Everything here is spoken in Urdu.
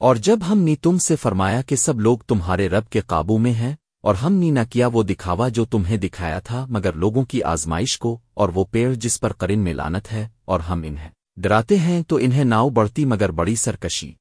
اور جب ہم نے تم سے فرمایا کہ سب لوگ تمہارے رب کے قابو میں ہیں، اور ہم نے نہ کیا وہ دکھاوا جو تمہیں دکھایا تھا، مگر لوگوں کی آزمائش کو، اور وہ پیڑ جس پر قرن میں لانت ہے، اور ہم انہیں۔ ڈراتے ہیں تو انہیں ناؤ بڑھتی مگر بڑی سرکشی۔